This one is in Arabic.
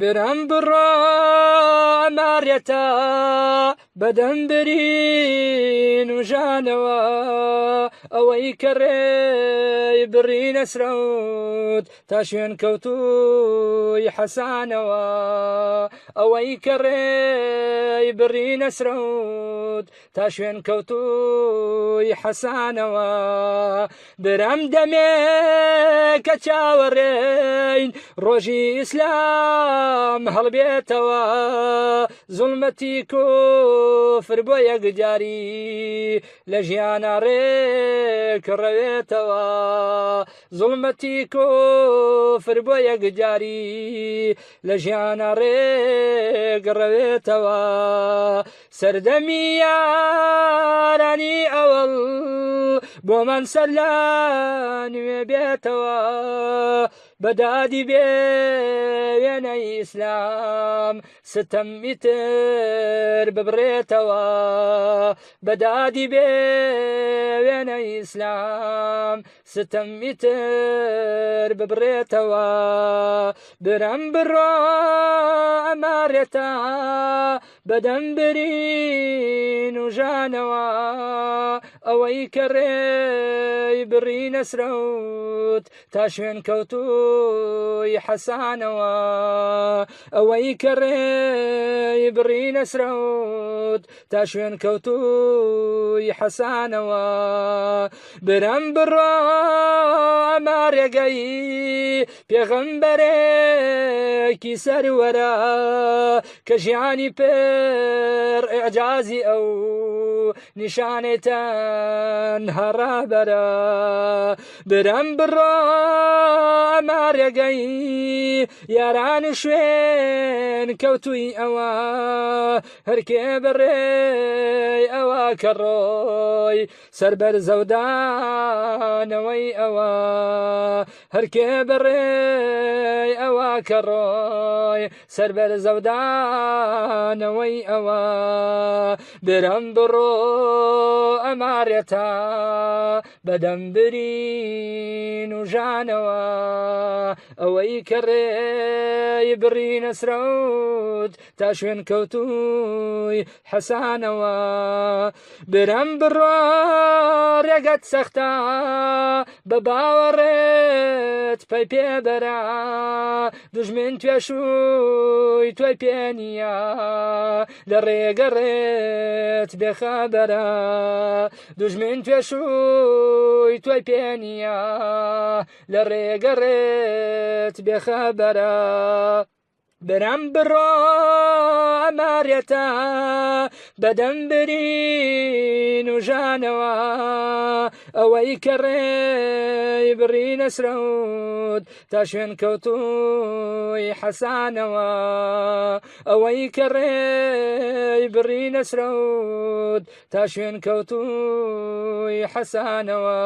برم بڕۆ ئەمارێتە بەدەمبرین و ژانەوە ئەوەی کەڕێ بڕینە سرەوت تا شوێن کەوتوی حەسانەوە بڕینە سرەوت تا شوێن کەوتوی حەسانەوە. برام دەمێ کە چاوەڕێین ڕۆژی ئیسلام هەڵبێتەوە. زڵمەتی کوفر بۆ یەکجاری لە ژیانە ڕێک ڕەوێتەوە. زڵمەتی کوفر بۆ یەکجاری لە ژیانە ڕێک ڕەوێتەوە. سەردەمی یارانی ئەوەڵ بۆ من سەرلا نوێ بێتەوە بەدادی بێ وێنە ئیسلام ستەم ئیتر ببڕێتەوە بەدادی بێ وێنە ئیسلام ستەم ئیتر ببڕێتەوە برم بڕۆ ئەمارێتە بەدەم برین و ژانەوە ئەوەی کەڕێ بڕی نەسرەوت تا شوێن کەوتوی حەسانەوە ئەوەی تا شوێن کەوتوی حەسانەوە برم بڕۆ ئەمە ڕێگەی پێغەمبەرێکی سەروەرە کە ژیانی پێر ئەجازی ئەو نیشانێتەن هەڕابەرە برم بڕۆ ئەمە ڕێگەی یاران شوێن کەوتوی ئەوە. هەرکێ بڕێ ئەوە کە ڕۆی سربەر زەودانەوەی ئەوە. هەرکێ بڕێ ئەوە کە ڕۆی سربەر زەودانەوەی ئەوە. برم بڕۆ ئەمارێتە بەدەمبرین و ژانەوە. ئەوەی کەڕێ بڕی نەسرەوت تا شوێن کەوتوی حەسانەوە. برم بڕۆ ڕێگەت سەختە بە باوەڕێت پەی پێبەرە دژمن توێشووی توی پێنیە لە ڕێگەڕێت بێخەبەرە دژمن توێشووی توی پێنیە لە ڕێگەڕێت بێخەبەرە برم بڕۆ ئەمارێتە بەدەم برین و ژانەوە ئەوەی کەڕێ بڕی نەسرەوت تا شوێن کەوتوی حەسانەوە ئەوەی کەڕێ بڕی نەسرەوت تا شوێن کەوتوی حەسانەوە